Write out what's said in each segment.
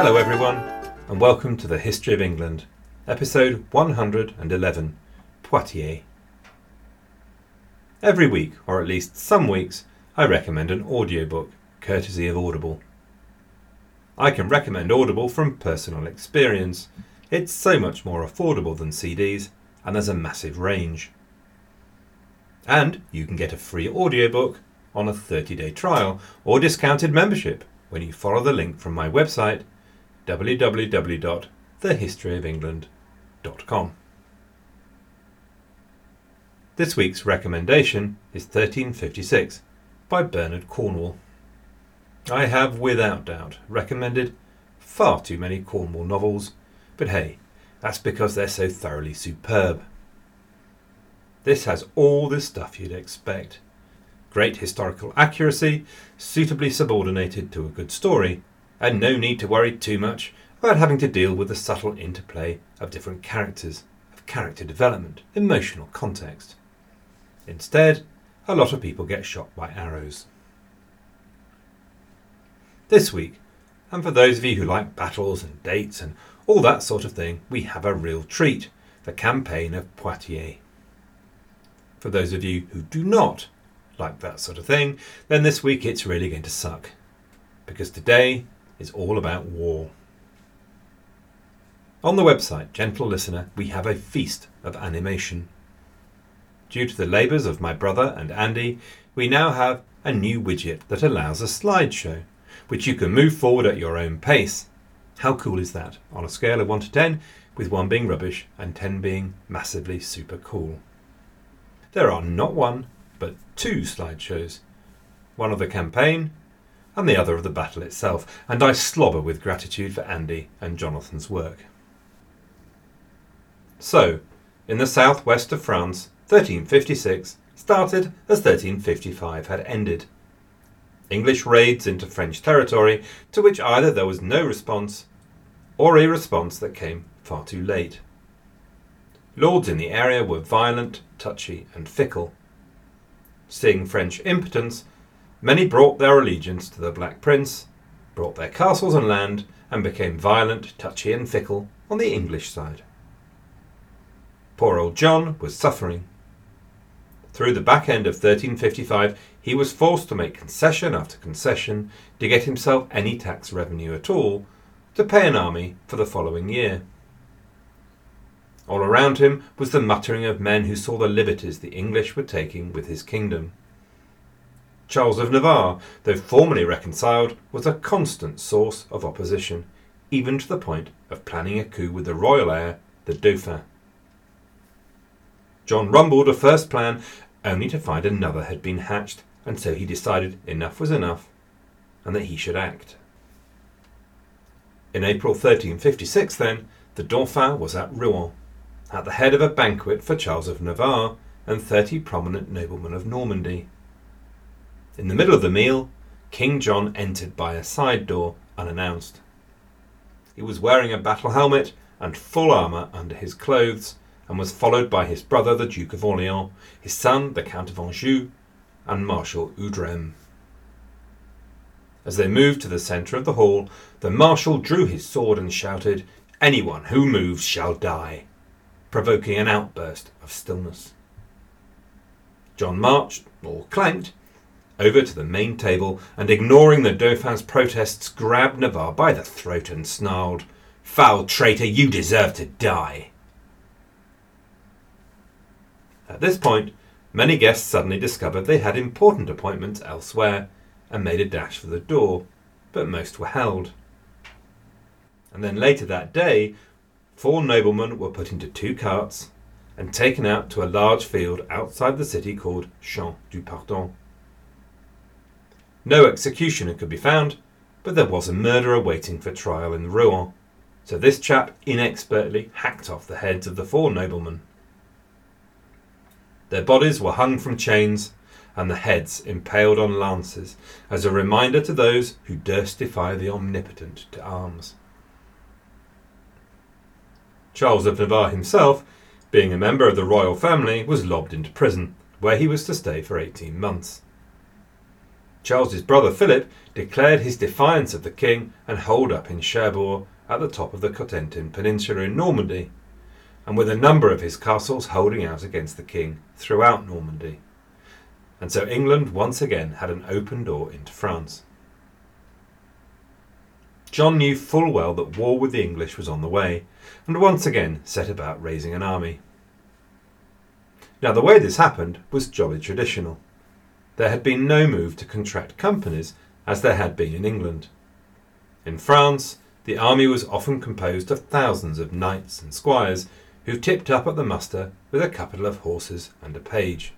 Hello, everyone, and welcome to the History of England, episode 111 Poitiers. Every week, or at least some weeks, I recommend an audiobook, courtesy of Audible. I can recommend Audible from personal experience. It's so much more affordable than CDs, and there's a massive range. And you can get a free audiobook on a 30 day trial or discounted membership when you follow the link from my website www.thehistoryofengland.com. This week's recommendation is 1356 by Bernard Cornwell. I have without doubt recommended far too many Cornwell novels, but hey, that's because they're so thoroughly superb. This has all the stuff you'd expect great historical accuracy, suitably subordinated to a good story, and no mm-hmm. need to worry too much about having to deal with the subtle interplay of different characters, of character development, emotional context. Instead, a lot of people get shot by arrows. This week, and for those of you who like battles and dates and all that sort of thing, we have a real treat the campaign of Poitiers. For those of you who do not like that sort of thing, then this week it's really going to suck. Because today is all about war. On the website, gentle listener, we have a feast of animation. Due to the labours of my brother and Andy, we now have a new widget that allows a slideshow, which you can move forward at your own pace. How cool is that? On a scale of 1 to 10, with 1 being rubbish and 10 being massively super cool. There are not one, but two slideshows one of the campaign and the other of the battle itself, and I slobber with gratitude for Andy and Jonathan's work. So, in the southwest of France, 1356 started as 1355 had ended. English raids into French territory to which either there was no response or a response that came far too late. Lords in the area were violent, touchy, and fickle. Seeing French impotence, many brought their allegiance to the Black Prince, brought their castles and land, and became violent, touchy, and fickle on the English side. Poor old John was suffering. Through the back end of 1355, he was forced to make concession after concession to get himself any tax revenue at all to pay an army for the following year. All around him was the muttering of men who saw the liberties the English were taking with his kingdom. Charles of Navarre, though formally reconciled, was a constant source of opposition, even to the point of planning a coup with the royal heir, the Dauphin. John rumbled a first plan, only to find another had been hatched, and so he decided enough was enough, and that he should act. In April 1356, then, the Dauphin was at Rouen at the head of a banquet for Charles of Navarre and thirty prominent noblemen of Normandy. In the middle of the meal, King John entered by a side door unannounced. He was wearing a battle helmet and full armour under his clothes, and was followed by his brother the Duke of Orleans, his son the Count of Anjou, and Marshal Audrehem. As they moved to the centre of the hall, the Marshal drew his sword and shouted, Anyone who moves shall die provoking an outburst of stillness. John marched, or clanked, over to the main table and, ignoring the Dauphin's protests, grabbed Navarre by the throat and snarled, Foul traitor, you deserve to die. At this point, many guests suddenly discovered they had important appointments elsewhere and made a dash for the door, but most were held. And then later that day, four noblemen were put into two carts and taken out to a large field outside the city called Champ du Pardon. No executioner could be found, but there was a murderer waiting for trial in Rouen, so this chap inexpertly hacked off the heads of the four noblemen. Their bodies were hung from chains and the heads impaled on lances as a reminder to those who durst defy the omnipotent to arms. Charles of Navarre himself, being a member of the royal family, was lobbed into prison, where he was to stay for 18 months. Charles's brother Philip declared his defiance of the king and holed up in Cherbourg at the top of the Cotentin Peninsula in Normandy, and with a number of his castles holding out against the king throughout Normandy. And so England once again had an open door into France. John knew full well that war with the English was on the way, and once again set about raising an army. Now, the way this happened was jolly traditional. There had been no move to contract companies as there had been in England. In France, the army was often composed of thousands of knights and squires who tipped up at the muster with a couple of horses and a page,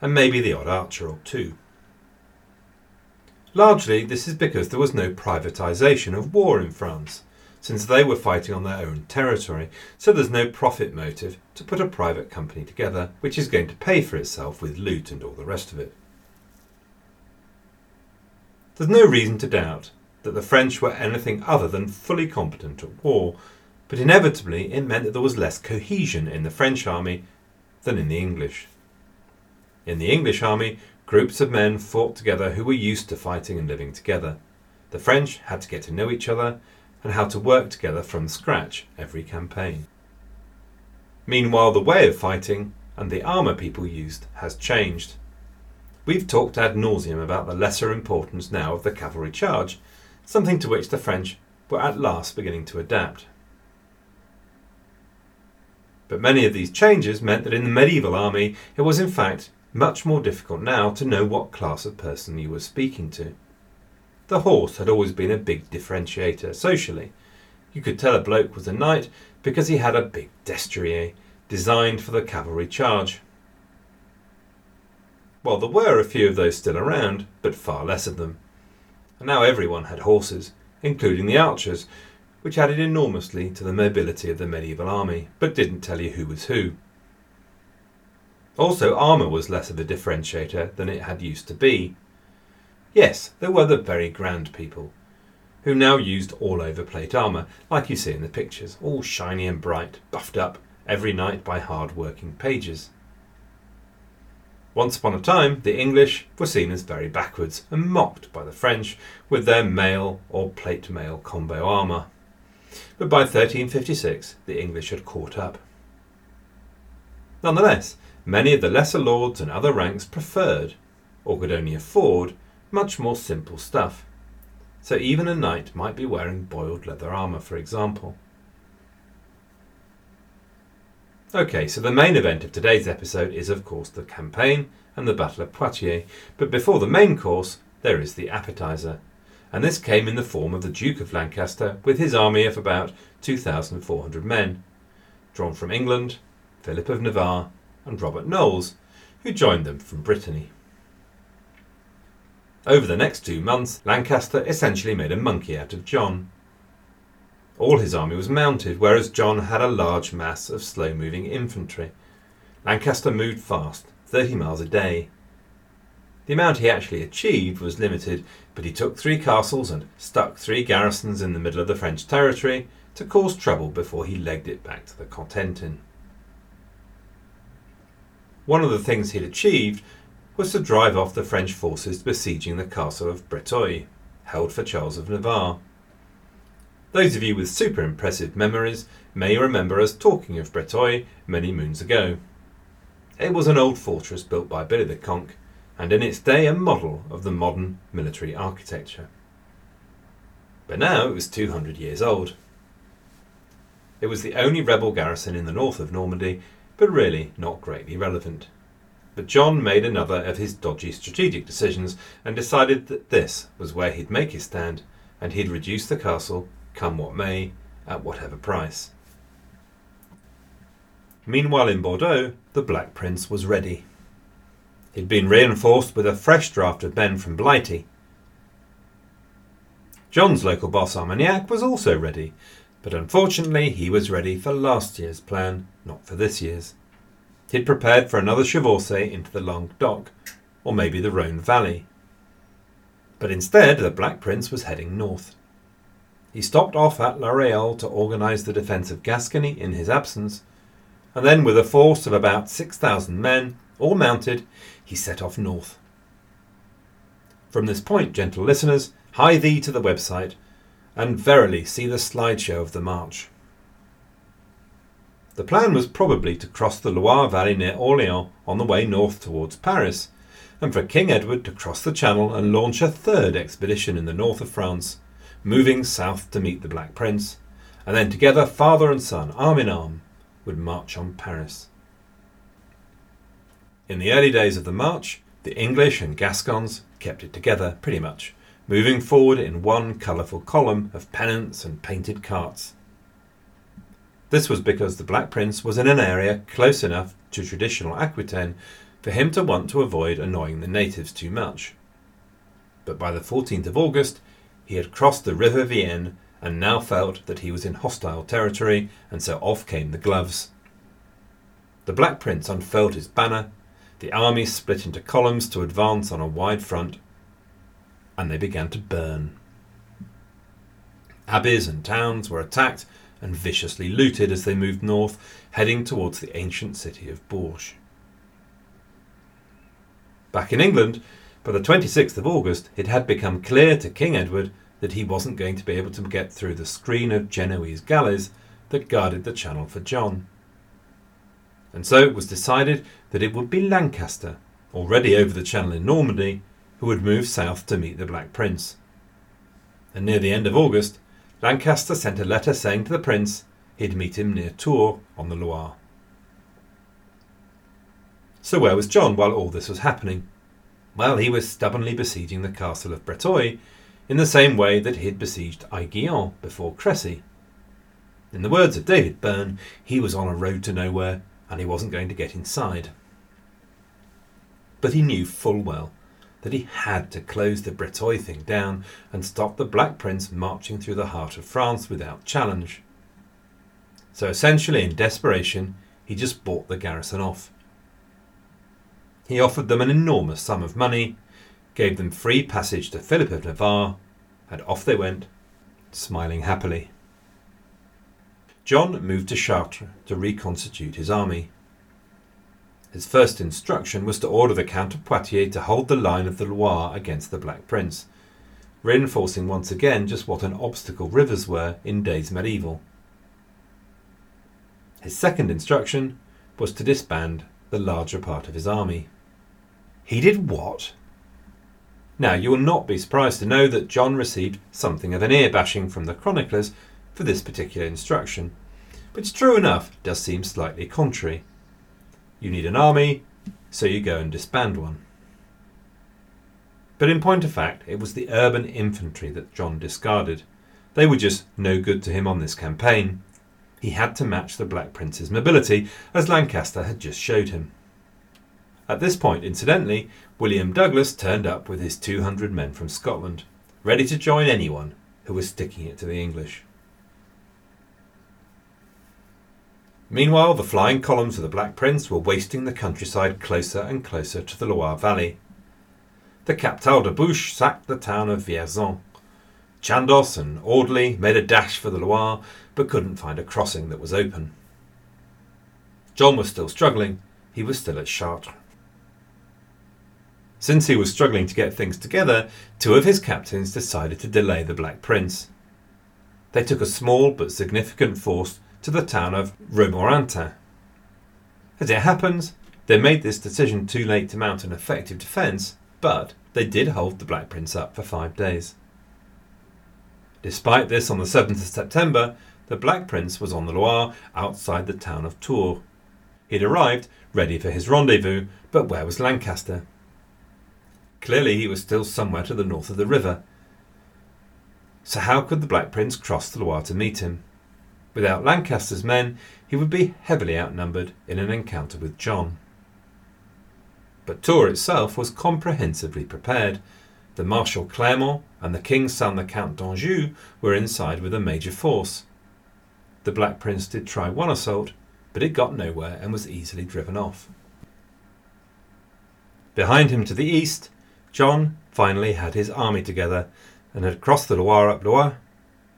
and maybe the odd archer or two. Largely, this is because there was no privatisation of war in France, since they were fighting on their own territory, so there's no profit motive to put a private company together which is going to pay for itself with loot and all the rest of it. There's no reason to doubt that the French were anything other than fully competent at war, but inevitably it meant that there was less cohesion in the French army than in the English. In the English army, groups of men fought together who were used to fighting and living together. The French had to get to know each other and how to work together from scratch every campaign. Meanwhile, the way of fighting and the armour people used has changed. We've talked ad nauseum about the lesser importance now of the cavalry charge, something to which the French were at last beginning to adapt. But many of these changes meant that in the medieval army it was in fact much more difficult now to know what class of person you were speaking to. The horse had always been a big differentiator socially. You could tell a bloke was a knight because he had a big destrier designed for the cavalry charge. Well, there were a few of those still around, but far less of them. And now everyone had horses, including the archers, which added enormously to the mobility of the medieval army, but didn't tell you who was who. Also, armour was less of a differentiator than it had used to be. Yes, there were the very grand people, who now used all over plate armour, like you see in the pictures, all shiny and bright, buffed up every night by hard working pages. Once upon a time, the English were seen as very backwards and mocked by the French with their mail or plate mail combo armour. But by 1356, the English had caught up. Nonetheless, many of the lesser lords and other ranks preferred, or could only afford, much more simple stuff. So even a knight might be wearing boiled leather armour, for example. Okay, so the main event of today's episode is, of course, the campaign and the Battle of Poitiers, but before the main course, there is the appetizer. And this came in the form of the Duke of Lancaster with his army of about 2,400 men, drawn from England, Philip of Navarre, and Robert Knolles, who joined them from Brittany. Over the next two months, Lancaster essentially made a monkey out of John. All his army was mounted, whereas John had a large mass of slow moving infantry. Lancaster moved fast, 30 miles a day. The amount he actually achieved was limited, but he took three castles and stuck three garrisons in the middle of the French territory to cause trouble before he legged it back to the Cotentin. One of the things he'd achieved was to drive off the French forces besieging the castle of Breteuil, held for Charles of Navarre. Those of you with super impressive memories may remember us talking of Breteuil many moons ago. It was an old fortress built by Billy the Conk, and in its day a model of the modern military architecture. But now it was 200 years old. It was the only rebel garrison in the north of Normandy, but really not greatly relevant. But John made another of his dodgy strategic decisions and decided that this was where he'd make his stand, and he'd reduce the castle, come what may, at whatever price. Meanwhile, in Bordeaux, the Black Prince was ready. He'd been reinforced with a fresh draft of men from Blighty. John's local boss Armagnac was also ready, but unfortunately he was ready for last year's plan, not for this year's. He'd prepared for another chevauchée into the Languedoc, or maybe the Rhone Valley. But instead, the Black Prince was heading north. He stopped off at La Réole to organise the defence of Gascony in his absence, and then, with a force of about 6,000 men, all mounted, he set off north. From this point, gentle listeners, hie thee to the website, and verily see the slideshow of the march. The plan was probably to cross the Loire Valley near Orleans on the way north towards Paris, and for King Edward to cross the Channel and launch a third expedition in the north of France, moving south to meet the Black Prince, and then together, father and son, arm in arm, would march on Paris. In the early days of the march, the English and Gascons kept it together pretty much, moving forward in one colourful column of pennants and painted carts. This was because the Black Prince was in an area close enough to traditional Aquitaine for him to want to avoid annoying the natives too much. But by the 14th of August, he had crossed the River Vienne and now felt that he was in hostile territory, and so off came the gloves. The Black Prince unfurled his banner, the army split into columns to advance on a wide front, and they began to burn. Abbeys and towns were attacked and viciously looted as they moved north, heading towards the ancient city of Bourges. Back in England, by the 26th of August, it had become clear to King Edward that he wasn't going to be able to get through the screen of Genoese galleys that guarded the channel for John. And so it was decided that it would be Lancaster, already over the channel in Normandy, who would move south to meet the Black Prince. And near the end of August, Lancaster sent a letter saying to the Prince he'd meet him near Tours on the Loire. So where was John while all this was happening? Well, he was stubbornly besieging the castle of Breteuil in the same way that he had besieged Aiguillon before Crécy. In the words of David Byrne, he was on a road to nowhere and he wasn't going to get inside. But he knew full well that he had to close the Breteuil thing down and stop the Black Prince marching through the heart of France without challenge. So essentially, in desperation, he just bought the garrison off. He offered them an enormous sum of money gave them free passage to Philip of Navarre, and off they went, smiling happily. John moved to Chartres to reconstitute his army. His first instruction was to order the Count of Poitiers to hold the line of the Loire against the Black Prince, reinforcing once again just what an obstacle rivers were in days medieval. His second instruction was to disband the larger part of his army. He did what? Now, hmm. you will not be surprised to know that John received something of an ear bashing from the chroniclers for this particular instruction, which, true enough, does seem slightly contrary. You need an army, so you go and disband one. But in point of fact, it was the urban infantry that John discarded. They were just no good to him on this campaign. He had to match the Black Prince's mobility, as Lancaster had just showed him. At this point, incidentally, William Douglas turned up with his 200 men from Scotland, ready to join anyone who was sticking it to the English. Meanwhile, the flying columns of the Black Prince were wasting the countryside closer and closer to the Loire Valley. The Captal de Buch sacked the town of Vierzon. Chandos and Audley made a dash for the Loire, but couldn't find a crossing that was open. John was still struggling. He was still at Chartres. Since he was struggling to get things together, two of his captains decided to delay the Black Prince. They took a small but significant force to the town of Romorantin. As it happens, they made this decision too late to mount an effective defence, but they did hold the Black Prince up for five days. Despite this, on the 7th of September, the Black Prince was on the Loire outside the town of Tours. He'd arrived, ready for his rendezvous, but where was Lancaster? Clearly, he was still somewhere to the north of the river. So, how could the Black Prince cross the Loire to meet him? Without Lancaster's men, he would be heavily outnumbered in an encounter with John. But Tours itself was comprehensively prepared. The Marshal Clermont and the King's son, the Count d'Anjou, were inside with a major force. The Black Prince did try one assault, but it got nowhere and was easily driven off. Behind him to the east, John finally had his army together and had crossed the Loire up Loire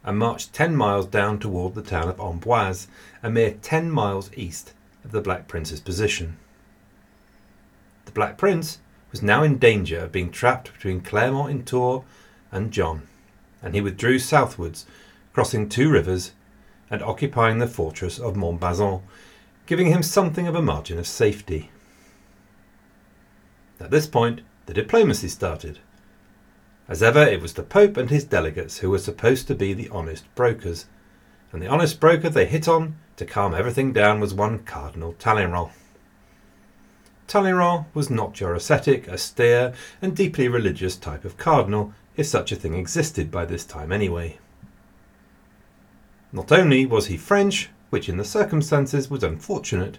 and marched ten miles down toward the town of Amboise, a mere ten miles east of the Black Prince's position. The Black Prince was now in danger of being trapped between Clermont in Tours and John, and he withdrew southwards, crossing two rivers and occupying the fortress of Montbazon, giving him something of a margin of safety. At this point, the diplomacy started. As ever, it was the Pope and his delegates who were supposed to be the honest brokers, and the honest broker they hit on to calm everything down was one Cardinal Talleyrand. Talleyrand was not your ascetic, austere, and deeply religious type of cardinal, if such a thing existed by this time anyway. Not only was he French, which in the circumstances was unfortunate,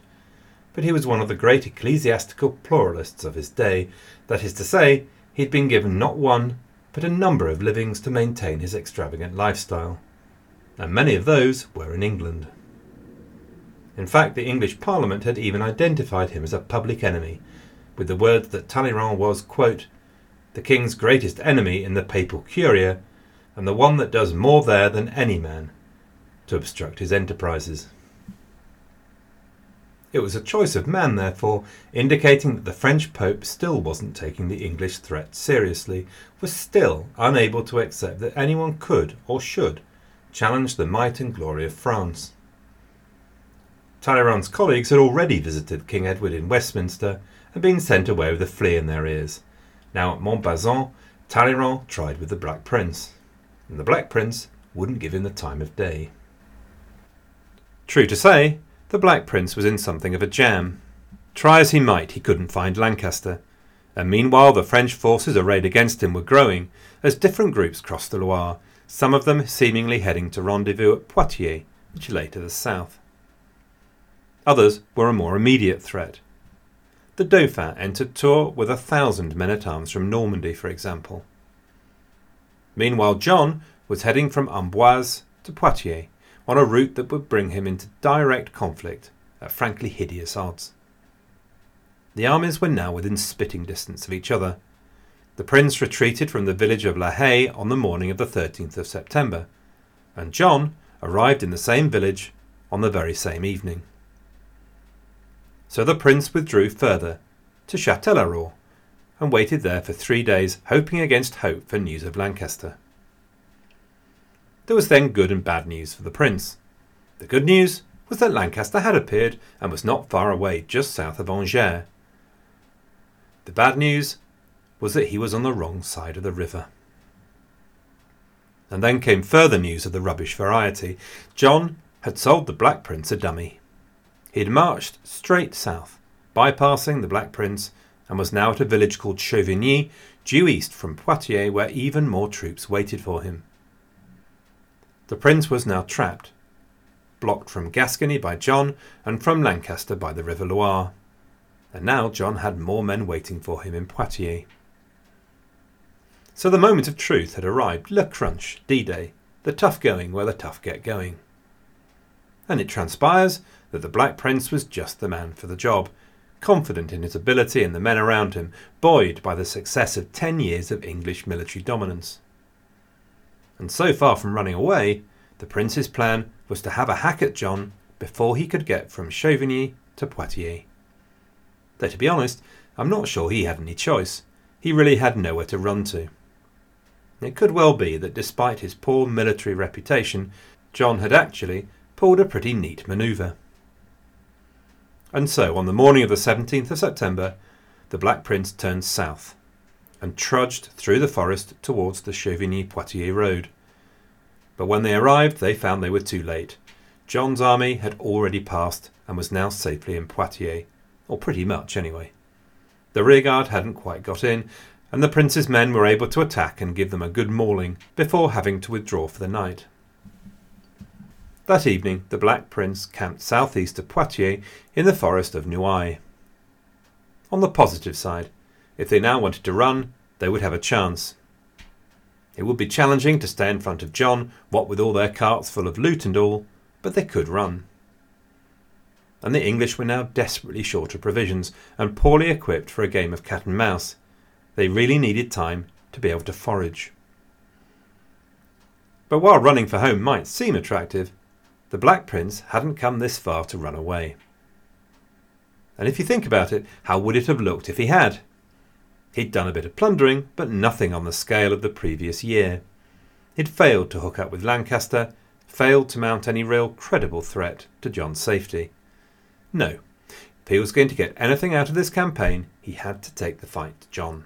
but he was one of the great ecclesiastical pluralists of his day. That is to say, he had been given not one, but a number of livings to maintain his extravagant lifestyle, and many of those were in England. In fact, the English Parliament had even identified him as a public enemy, with the words that Talleyrand was, quote, the king's greatest enemy in the papal curia, and the one that does more there than any man, to obstruct his enterprises. It was a choice of man, therefore, indicating that the French Pope still wasn't taking the English threat seriously, was still unable to accept that anyone could or should challenge the might and glory of France. Talleyrand's colleagues had already visited King Edward in Westminster and been sent away with a flea in their ears. Now at Montbazon, Talleyrand tried with the Black Prince, and the Black Prince wouldn't give him the time of day. True to say, the Black Prince was in something of a jam. Try as he might, he couldn't find Lancaster, and meanwhile the French forces arrayed against him were growing as different groups crossed the Loire, some of them seemingly heading to rendezvous at Poitiers, which lay to the south. Others were a more immediate threat. The Dauphin entered Tours with a thousand men at arms from Normandy, for example. Meanwhile, John was heading from Amboise to Poitiers, on a route that would bring him into direct conflict at frankly hideous odds. The armies were now within spitting distance of each other. The prince retreated from the village of La Haye on the morning of the 13th of September, and John arrived in the same village on the very same evening. So the prince withdrew further to Châtellerault and waited there for three days, hoping against hope for news of Lancaster. There was then good and bad news for the prince. The good news was that Lancaster had appeared and was not far away, just south of Angers. The bad news was that he was on the wrong side of the river. And then came further news of the rubbish variety. John had sold the Black Prince a dummy. He had marched straight south, bypassing the Black Prince, and was now at a village called Chauvigny, due east from Poitiers, where even more troops waited for him. The prince was now trapped, blocked from Gascony by John and from Lancaster by the River Loire. And now John had more men waiting for him in Poitiers. So the moment of truth had arrived, le crunch, D-Day, the tough going where the tough get going. And it transpires that the Black Prince was just the man for the job, confident in his ability and the men around him, buoyed by the success of ten years of English military dominance and so far from running away, the prince's plan was to have a hack at John before he could get from Chauvigny to Poitiers. Though to be honest, I'm not sure he had any choice. He really had nowhere to run to. It could well be that despite his poor military reputation, John had actually pulled a pretty neat manoeuvre. And so, on the morning of the 17th of September, the Black Prince turned south and trudged through the forest towards the Chauvigny Poitiers road. But when they arrived, they found they were too late. John's army had already passed and was now safely in Poitiers, or pretty much anyway. The rearguard hadn't quite got in, and the prince's men were able to attack and give them a good mauling before having to withdraw for the night. That evening, the Black Prince camped southeast of Poitiers in the forest of Nouaille. On the positive side, if they now wanted to run, they would have a chance. It would be challenging to stay in front of John, what with all their carts full of loot and all, but they could run. And the English were now desperately short of provisions and poorly equipped for a game of cat and mouse. They really needed time to be able to forage. But while running for home might seem attractive, the Black Prince hadn't come this far to run away. And if you think about it, how would it have looked if he had? He'd done a bit of plundering, but nothing on the scale of the previous year. He'd failed to hook up with Lancaster, failed to mount any real credible threat to John's safety. No, if he was going to get anything out of this campaign, he had to take the fight to John.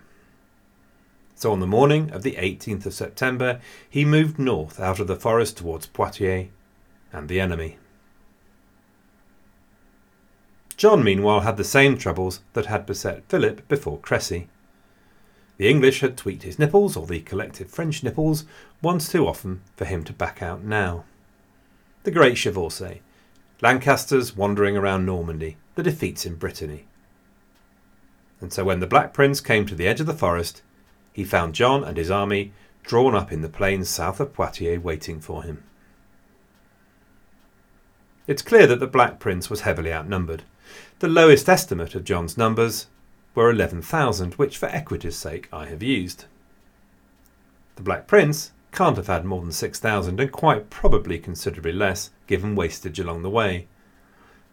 So on the morning of the 18th of September, he moved north out of the forest towards Poitiers and the enemy. John, meanwhile, had the same troubles that had beset Philip before Crécy. The English had tweaked his nipples, or the collective French nipples, once too often for him to back out now. The great chevauchée, Lancaster's wandering around Normandy, the defeats in Brittany. And so when the Black Prince came to the edge of the forest, he found John and his army drawn up in the plains south of Poitiers waiting for him. It's clear that the Black Prince was heavily outnumbered. The lowest estimate of John's numbers were 11,000, which for equity's sake I have used. The Black Prince can't have had more than 6,000 and quite probably considerably less given wastage along the way.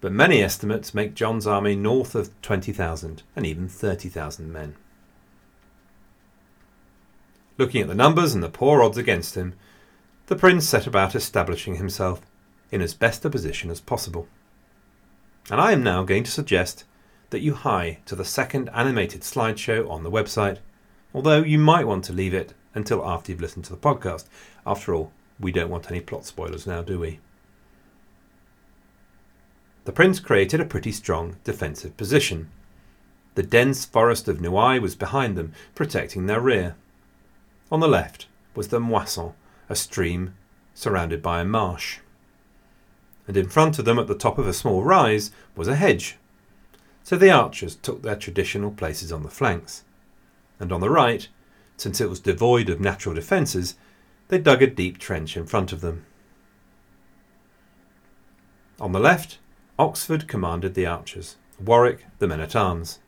But many estimates make John's army north of 20,000 and even 30,000 men. Looking at the numbers and the poor odds against him, the prince set about establishing himself in as best a position as possible. And I am now going to suggest that you hie to the second animated slideshow on the website, although you might want to leave it until after you've listened to the podcast. After all, we don't want any plot spoilers now, do we? The prince created a pretty strong defensive position. The dense forest of Nouaille was behind them, protecting their rear. On the left was the Miosson, a stream surrounded by a marsh. And in front of them, at the top of a small rise, was a hedge so the archers took their traditional places on the flanks. And on the right, since it was devoid of natural defences, they dug a deep trench in front of them. On the left, Oxford commanded the archers, Warwick the men at arms.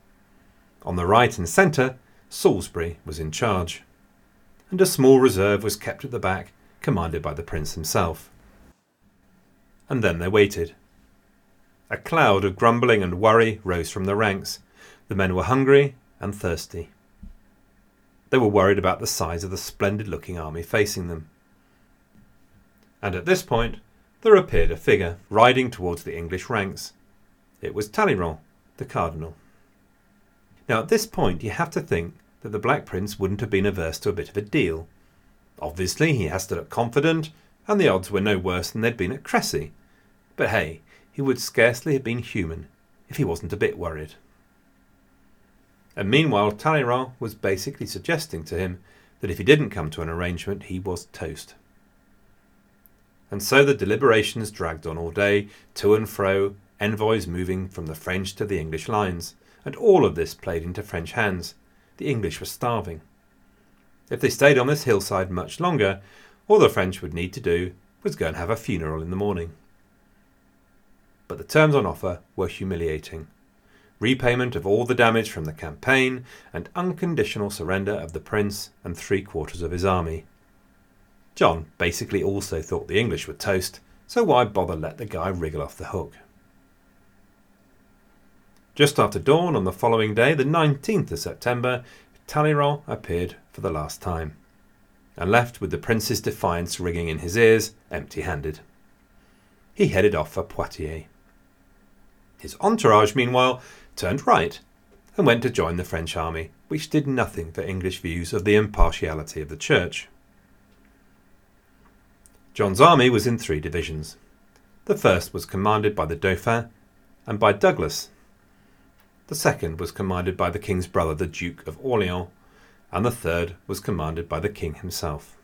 On the right and centre, Salisbury was in charge. And a small reserve was kept at the back, commanded by the prince himself. And then they waited. A cloud of grumbling and worry rose from the ranks. The men were hungry and thirsty. They were worried about the size of the splendid looking army facing them. And at this point, there appeared a figure riding towards the English ranks. It was Talleyrand, the Cardinal. Now, at this point, you have to think that the Black Prince wouldn't have been averse to a bit of a deal. Obviously, he has to look confident, and the odds were no worse than they'd been at Crécy. But hey, he would scarcely have been human if he wasn't a bit worried. And meanwhile, Talleyrand was basically suggesting to him that if he didn't come to an arrangement, he was toast. And so the deliberations dragged on all day, to and fro, envoys moving from the French to the English lines, and all of this played into French hands. The English were starving. If they stayed on this hillside much longer, all the French would need to do was go and have a funeral in the morning but the terms on offer were humiliating repayment of all the damage from the campaign, and unconditional surrender of the prince and three quarters of his army. John basically also thought the English were toast, so why bother let the guy wriggle off the hook? Just after dawn on the following day, the 19th of September, Talleyrand appeared for the last time, and left with the prince's defiance ringing in his ears, empty handed. He headed off for Poitiers. His entourage, meanwhile, turned right and went to join the French army, which did nothing for English views of the impartiality of the Church. John's army was in three divisions. The first was commanded by the Dauphin and by Douglas. The second was commanded by the king's brother, the Duke of Orleans, and the third was commanded by the king himself.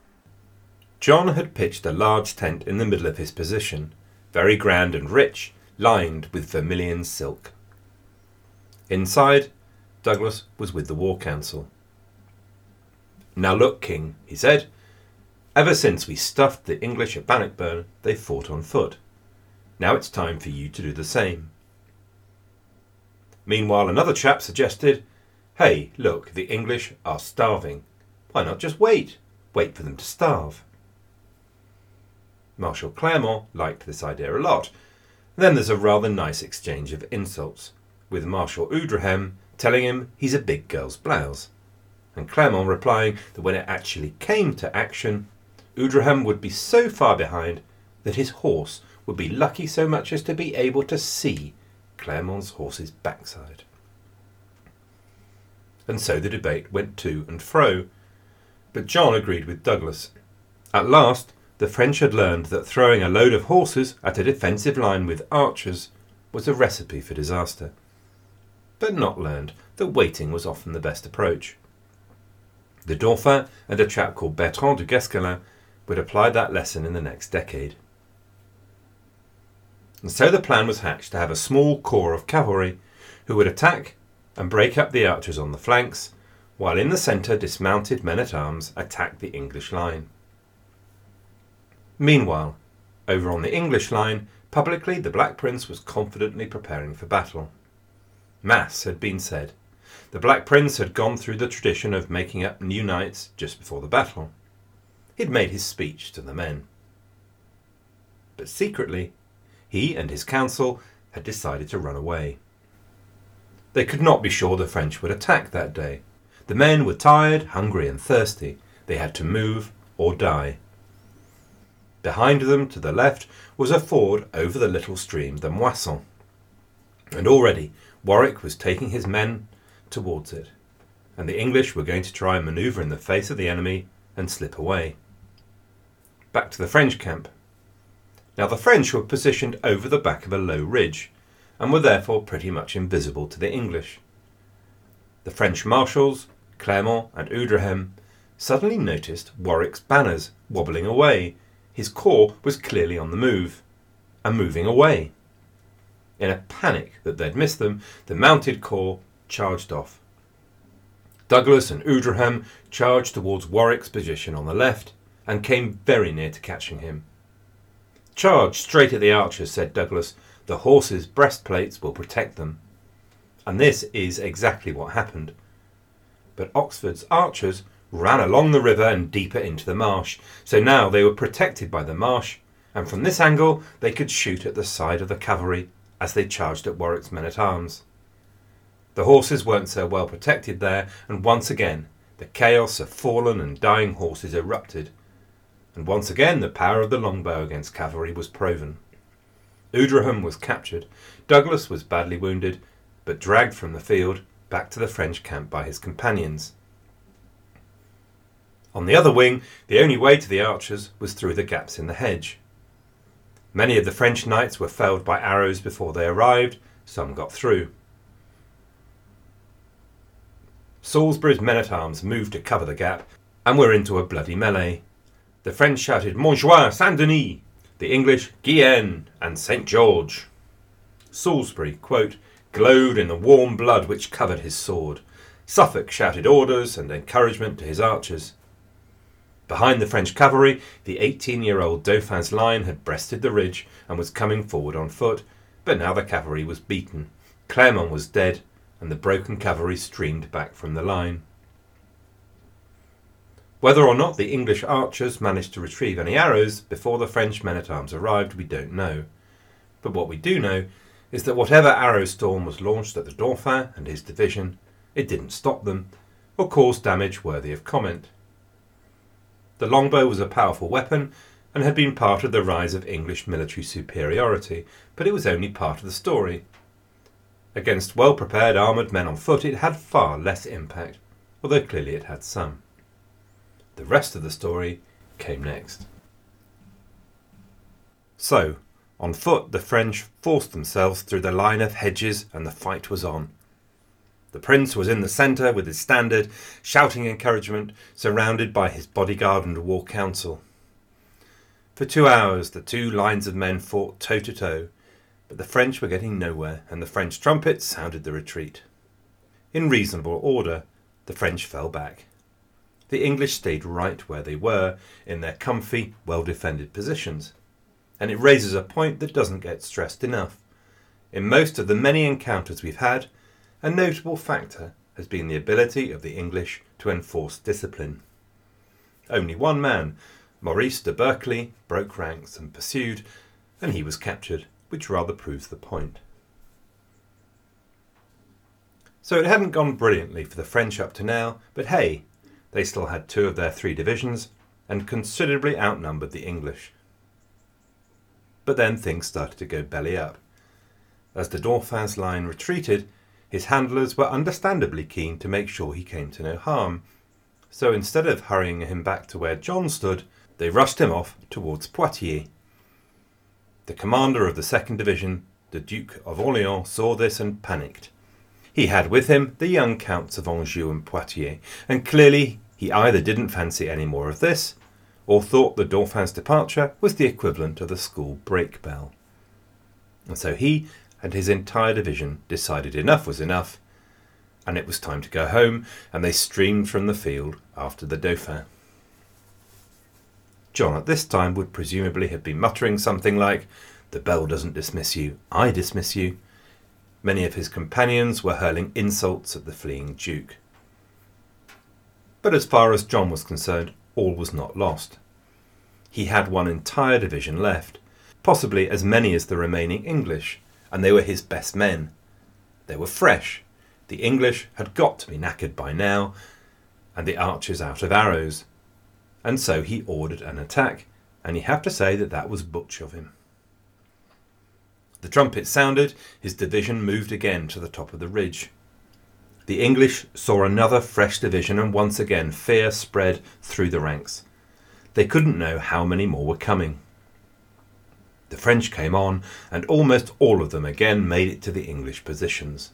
John had pitched a large tent in the middle of his position, very grand and rich, lined with vermilion silk. Inside, Douglas was with the War Council. Now look, King, he said. Ever since we stuffed the English at Bannockburn, they've fought on foot. Now it's time for you to do the same. Meanwhile, another chap suggested, Hey, look, the English are starving. Why not just wait? Wait for them to starve. Marshal Clermont liked this idea a lot then there's a rather nice exchange of insults, with Marshal Audrehem telling him he's a big girl's blouse, and Clermont replying that when it actually came to action, Audrehem would be so far behind that his horse would be lucky so much as to be able to see Clermont's horse's backside. And so the debate went to and fro, but John agreed with Douglas. At last, the French had learned that throwing a load of horses at a defensive line with archers was a recipe for disaster, but not learned that waiting was often the best approach. The Dauphin and a chap called Bertrand du Guesclin would apply that lesson in the next decade. And so the plan was hatched to have a small corps of cavalry who would attack and break up the archers on the flanks, while in the centre dismounted men at arms attacked the English line. Meanwhile, over on the English line, publicly the Black Prince was confidently preparing for battle. Mass had been said. The Black Prince had gone through the tradition of making up new knights just before the battle. He'd made his speech to the men. But secretly, he and his council had decided to run away. They could not be sure the French would attack that day. The men were tired, hungry, and thirsty. They had to move or die. Behind them, to the left, was a ford over the little stream, the Miosson. And already Warwick was taking his men towards it, and the English were going to try and manoeuvre in the face of the enemy and slip away. Back to the French camp. Now the French were positioned over the back of a low ridge, and were therefore pretty much invisible to the English. The French marshals, Clermont and Audrehem, suddenly noticed Warwick's banners wobbling away. His corps was clearly on the move, and moving away. In a panic that they'd missed them, the mounted corps charged off. Douglas and Audrehem charged towards Warwick's position on the left, and came very near to catching him. Charge straight at the archers, said Douglas. The horses' breastplates will protect them. And this is exactly what happened. But Oxford's archers ran along the river and deeper into the marsh, so now they were protected by the marsh, and from this angle they could shoot at the side of the cavalry as they charged at Warwick's men at arms. The horses weren't so well protected there, and once again the chaos of fallen and dying horses erupted and once again the power of the longbow against cavalry was proven. Audrehem was captured, Douglas was badly wounded, but dragged from the field back to the French camp by his companions. On the other wing, the only way to the archers was through the gaps in the hedge. Many of the French knights were felled by arrows before they arrived, some got through. Salisbury's men at arms moved to cover the gap and were into a bloody melee. The French shouted Montjoie, Saint Denis, the English Guienne and St. George. Salisbury, quote, glowed in the warm blood which covered his sword. Suffolk shouted orders and encouragement to his archers. Behind the French cavalry, the 18 year old Dauphin's line had breasted the ridge and was coming forward on foot, but now the cavalry was beaten. Clermont was dead, and the broken cavalry streamed back from the line. Whether or not the English archers managed to retrieve any arrows before the French men at arms arrived, we don't know. But what we do know is that whatever arrow storm was launched at the Dauphin and his division, it didn't stop them or cause damage worthy of comment. The longbow was a powerful weapon and had been part of the rise of English military superiority, but it was only part of the story. Against well prepared armoured men on foot, it had far less impact, although clearly it had some. The rest of the story came next. So, on foot, the French forced themselves through the line of hedges and the fight was on. The prince was in the centre with his standard, shouting encouragement, surrounded by his bodyguard and war council. For two hours, the two lines of men fought toe to toe, but the French were getting nowhere, and the French trumpets sounded the retreat. In reasonable order, the French fell back the English stayed right where they were in their comfy, well defended positions. And it raises a point that doesn't get stressed enough. In most of the many encounters we've had, a notable factor has been the ability of the English to enforce discipline. Only one man, Maurice de Berkeley, broke ranks and pursued, and he was captured, which rather proves the point. So it hadn't gone brilliantly for the French up to now, but hey, they still had two of their three divisions and considerably outnumbered the English. But then things started to go belly up. As the Dauphin's line retreated, his handlers were understandably keen to make sure he came to no harm. So instead of hurrying him back to where John stood, they rushed him off towards Poitiers. The commander of the second division, the Duke of Orleans, saw this and panicked. He had with him the young counts of Anjou and Poitiers, and clearly he either didn't fancy any more of this, or thought the Dauphin's departure was the equivalent of the school break bell. And so he and his entire division decided enough was enough, and it was time to go home, and they streamed from the field after the Dauphin. John at this time would presumably have been muttering something like, The bell doesn't dismiss you, I dismiss you. Many of his companions were hurling insults at the fleeing Duke. But as far as John was concerned, all was not lost. He had one entire division left, possibly as many as the remaining English, and they were his best men. They were fresh. The English had got to be knackered by now, and the archers out of arrows. And so he ordered an attack, and you have to say that that was butch of him. The trumpet sounded, his division moved again to the top of the ridge. The English saw another fresh division, and once again fear spread through the ranks. They couldn't know how many more were coming. The French came on, and almost all of them again made it to the English positions.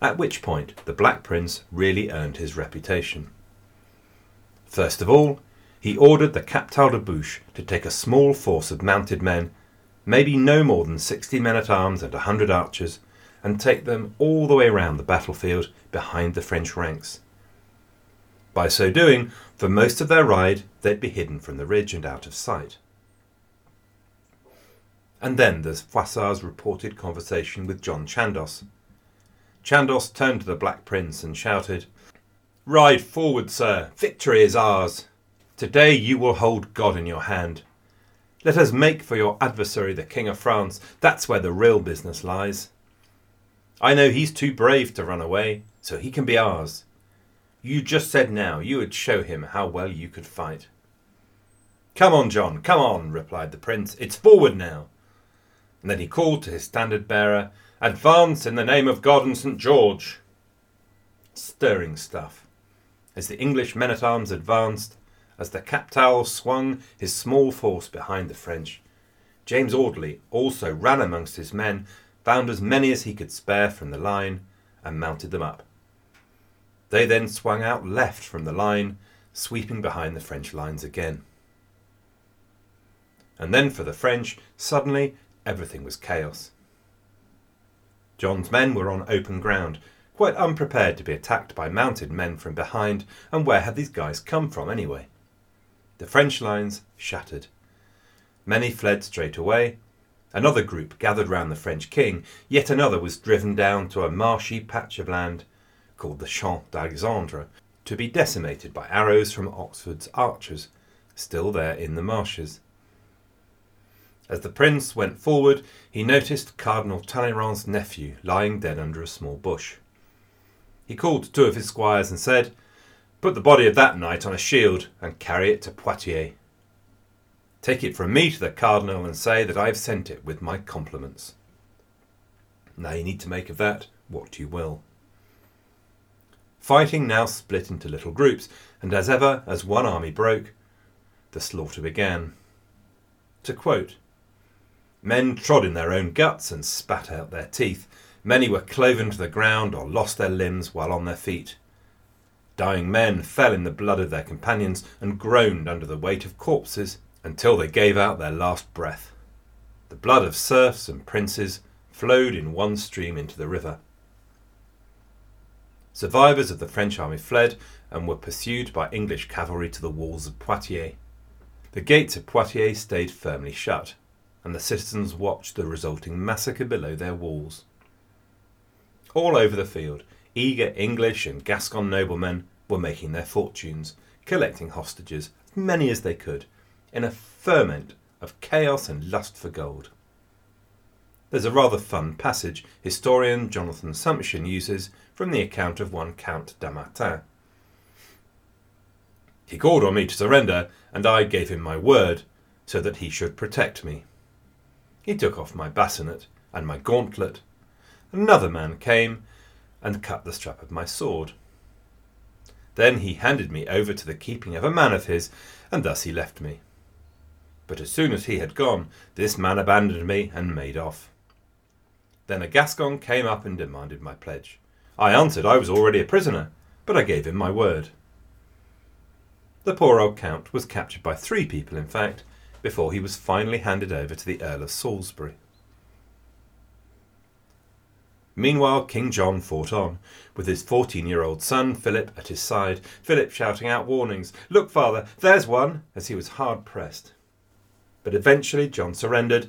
At which point the Black Prince really earned his reputation. First of all, he ordered the Captal de Buch to take a small force of mounted men, maybe no more than sixty men at arms and a hundred archers, and take them all the way round the battlefield behind the French ranks. By so doing, for most of their ride, they'd be hidden from the ridge and out of sight. And then there's Froissart's reported conversation with John Chandos. Chandos turned to the Black Prince and shouted, Ride forward, sir. Victory is ours. Today you will hold God in your hand. Let us make for your adversary the King of France. That's where the real business lies. I know he's too brave to run away, so he can be ours. You just said now you would show him how well you could fight. Come on, John, come on, replied the prince. It's forward now and then he called to his standard bearer, Advance in the name of God and St. George! Stirring stuff. As the English men at arms advanced, as the Captal swung his small force behind the French, James Audley also ran amongst his men, found as many as he could spare from the line, and mounted them up. They then swung out left from the line, sweeping behind the French lines again. And then for the French, suddenly Everything was chaos. John's men were on open ground, quite unprepared to be attacked by mounted men from behind, and where had these guys come from anyway? The French lines shattered. Many fled straight away. Another group gathered round the French king, yet another was driven down to a marshy patch of land called the Champ d'Alexandre to be decimated by arrows from Oxford's archers, still there in the marshes. As the prince went forward, he noticed Cardinal Talleyrand's nephew lying dead under a small bush. He called two of his squires and said, Put the body of that knight on a shield and carry it to Poitiers. Take it from me to the cardinal and say that I have sent it with my compliments. Now you need to make of that what you will. Fighting now split into little groups, and as ever, as one army broke, the slaughter began. To quote Men trod in their own guts and spat out their teeth. Many were cloven to the ground or lost their limbs while on their feet. Dying men fell in the blood of their companions and groaned under the weight of corpses until they gave out their last breath. The blood of serfs and princes flowed in one stream into the river. Survivors of the French army fled and were pursued by English cavalry to the walls of Poitiers. The gates of Poitiers stayed firmly shut, and the citizens watched the resulting massacre below their walls. All over the field, eager English and Gascon noblemen were making their fortunes, collecting hostages, as many as they could, in a ferment of chaos and lust for gold. There's a rather fun passage historian Jonathan Sumption uses from the account of one Count Dammartin. He called on me to surrender, and I gave him my word, so that he should protect me. He took off my bascinet and my gauntlet. Another man came and cut the strap of my sword. Then he handed me over to the keeping of a man of his, and thus he left me. But as soon as he had gone, this man abandoned me and made off. Then a Gascon came up and demanded my pledge. I answered I was already a prisoner, but I gave him my word. The poor old Count was captured by three people, in fact, before he was finally handed over to the Earl of Salisbury. Meanwhile, King John fought on, with his fourteen year old son Philip at his side, Philip shouting out warnings Look, father, there's one! as he was hard pressed. But eventually John surrendered,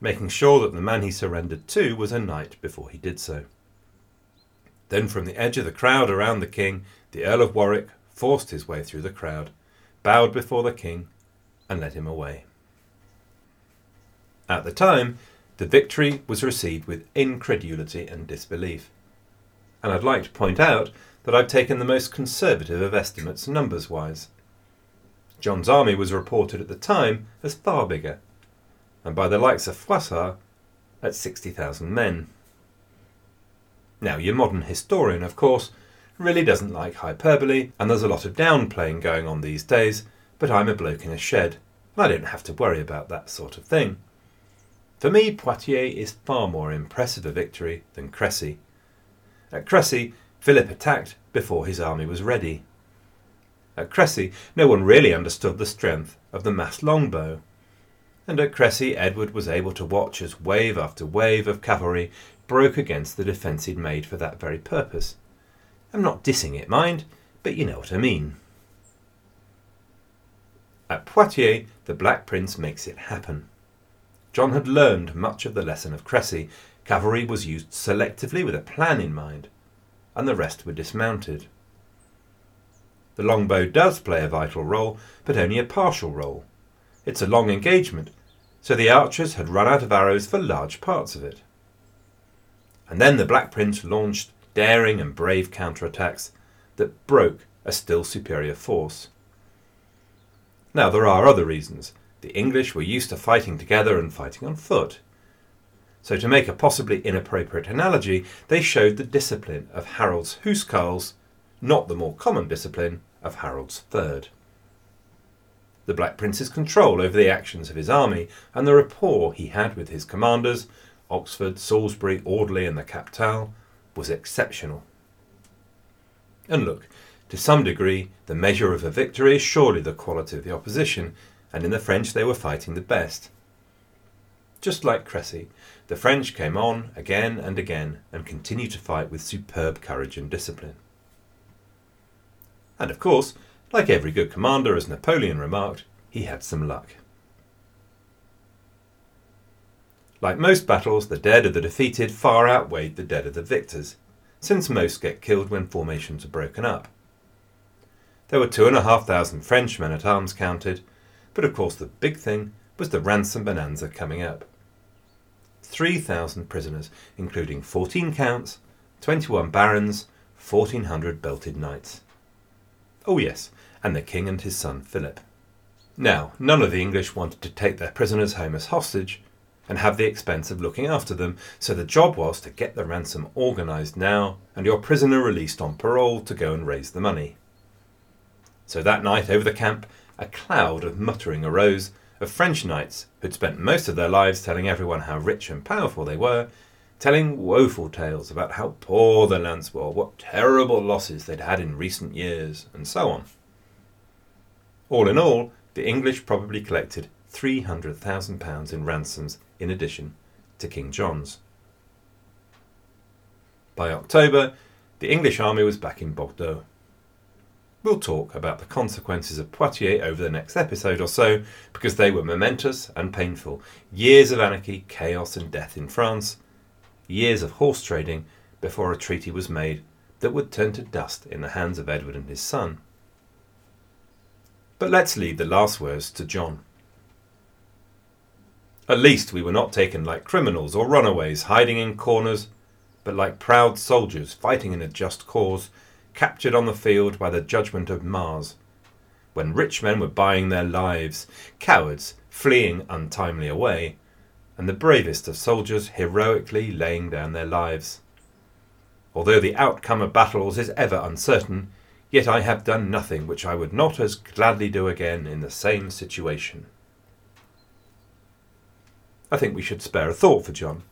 making sure that the man he surrendered to was a knight before he did so. Then, from the edge of the crowd around the king, the Earl of Warwick forced his way through the crowd, bowed before the king, and led him away. At the time, the victory was received with incredulity and disbelief. And I'd like to point out that I've taken the most conservative of estimates numbers wise. John's army was reported at the time as far bigger, and by the likes of Froissart at 60,000 men. Now, your modern historian, of course, really doesn't like hyperbole, and there's a lot of downplaying going on these days, but I'm a bloke in a shed, and I don't have to worry about that sort of thing. For me, Poitiers is far more impressive a victory than Crécy. At Crécy, Philip attacked before his army was ready. At Crécy, no one really understood the strength of the massed longbow. And at Crecy, Edward was able to watch as wave after wave of cavalry broke against the defence he'd made for that very purpose. I'm not dissing it, mind, but you know what I mean. At Poitiers, the Black Prince makes it happen. John had learned much of the lesson of Crécy. Cavalry was used selectively with a plan in mind, and the rest were dismounted. The longbow does play a vital role, but only a partial role. It's a long engagement, so the archers had run out of arrows for large parts of it. And then the Black Prince launched daring and brave counterattacks that broke a still superior force. Now, there are other reasons. The English were used to fighting together and fighting on foot. So, to make a possibly inappropriate analogy, they showed the discipline of Harold's huscarls, not the more common discipline of Harold's fyrd. The Black Prince's control over the actions of his army and the rapport he had with his commanders, Oxford, Salisbury, Audley, and the Captal, was exceptional. And look, to some degree, the measure of a victory is surely the quality of the opposition, and in the French they were fighting the best. Just like Crécy, the French came on again and again and continued to fight with superb courage and discipline. And of course, like every good commander, as Napoleon remarked, he had some luck. Like most battles, the dead of the defeated far outweighed the dead of the victors, since most get killed when formations are broken up. There were two and a half thousand French men at arms counted, but of course, the big thing was the ransom bonanza coming up. 3,000 prisoners, including 14 counts, 21 barons, 1,400 belted knights. Oh, yes, and the king and his son Philip. Now, none of the English wanted to take their prisoners home as hostage and have the expense of looking after them, so the job was to get the ransom organised now and your prisoner released on parole to go and raise the money. So that night over the camp, a cloud of muttering arose of French knights who'd spent most of their lives telling everyone how rich and powerful they were, telling woeful tales about how poor the lands were, what terrible losses they'd had in recent years, and so on. All in all, the English probably collected £300,000 in ransoms in addition to King John's. By October, the English army was back in Bordeaux. We'll talk about the consequences of Poitiers over the next episode or so, because they were momentous and painful. Years of anarchy, chaos, and death in France. Years of horse trading before a treaty was made that would turn to dust in the hands of Edward and his son. But let's leave the last words to John. At least we were not taken like criminals or runaways hiding in corners, but like proud soldiers fighting in a just cause, captured on the field by the judgment of Mars. When rich men were buying their lives, cowards fleeing untimely away, and the bravest of soldiers heroically laying down their lives. Although the outcome of battles is ever uncertain, yet I have done nothing which I would not as gladly do again in the same situation. I think we should spare a thought for John.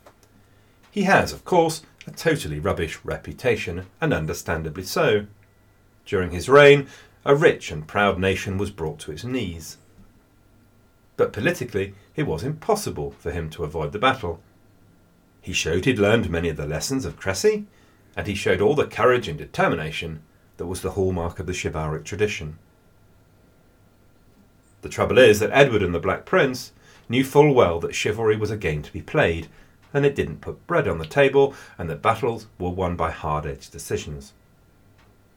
He has, of course, a totally rubbish reputation, and understandably so. During his reign, a rich and proud nation was brought to its knees. But politically, it was impossible for him to avoid the battle. He showed he'd learned many of the lessons of Crécy, and he showed all the courage and determination that was the hallmark of the chivalric tradition. The trouble is that Edward and the Black Prince knew full well that chivalry was a game to be played, and it didn't put bread on the table, and that battles were won by hard edged decisions.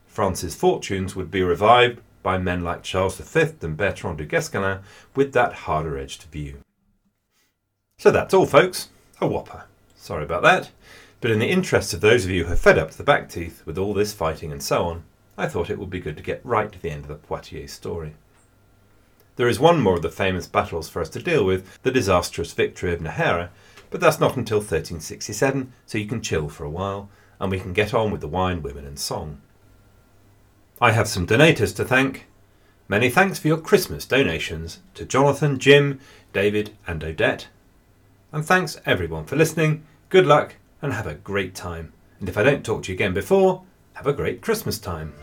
France's fortunes would be revived by men like Charles V and Bertrand du Guesclin with that harder edged view. So that's all, folks. A whopper. Sorry about that. But in the interest of those of you who are fed up to the back teeth with all this fighting and so on, I thought it would be good to get right to the end of the Poitiers story. There is one more of the famous battles for us to deal with, the disastrous victory of Nájera, but that's not until 1367, so you can chill for a while, and we can get on with the wine, women, and song. I have some donators to thank. Many thanks for your Christmas donations to Jonathan, Jim, David, and Odette. And thanks everyone for listening. Good luck and have a great time. And if I don't talk to you again before, have a great Christmas time.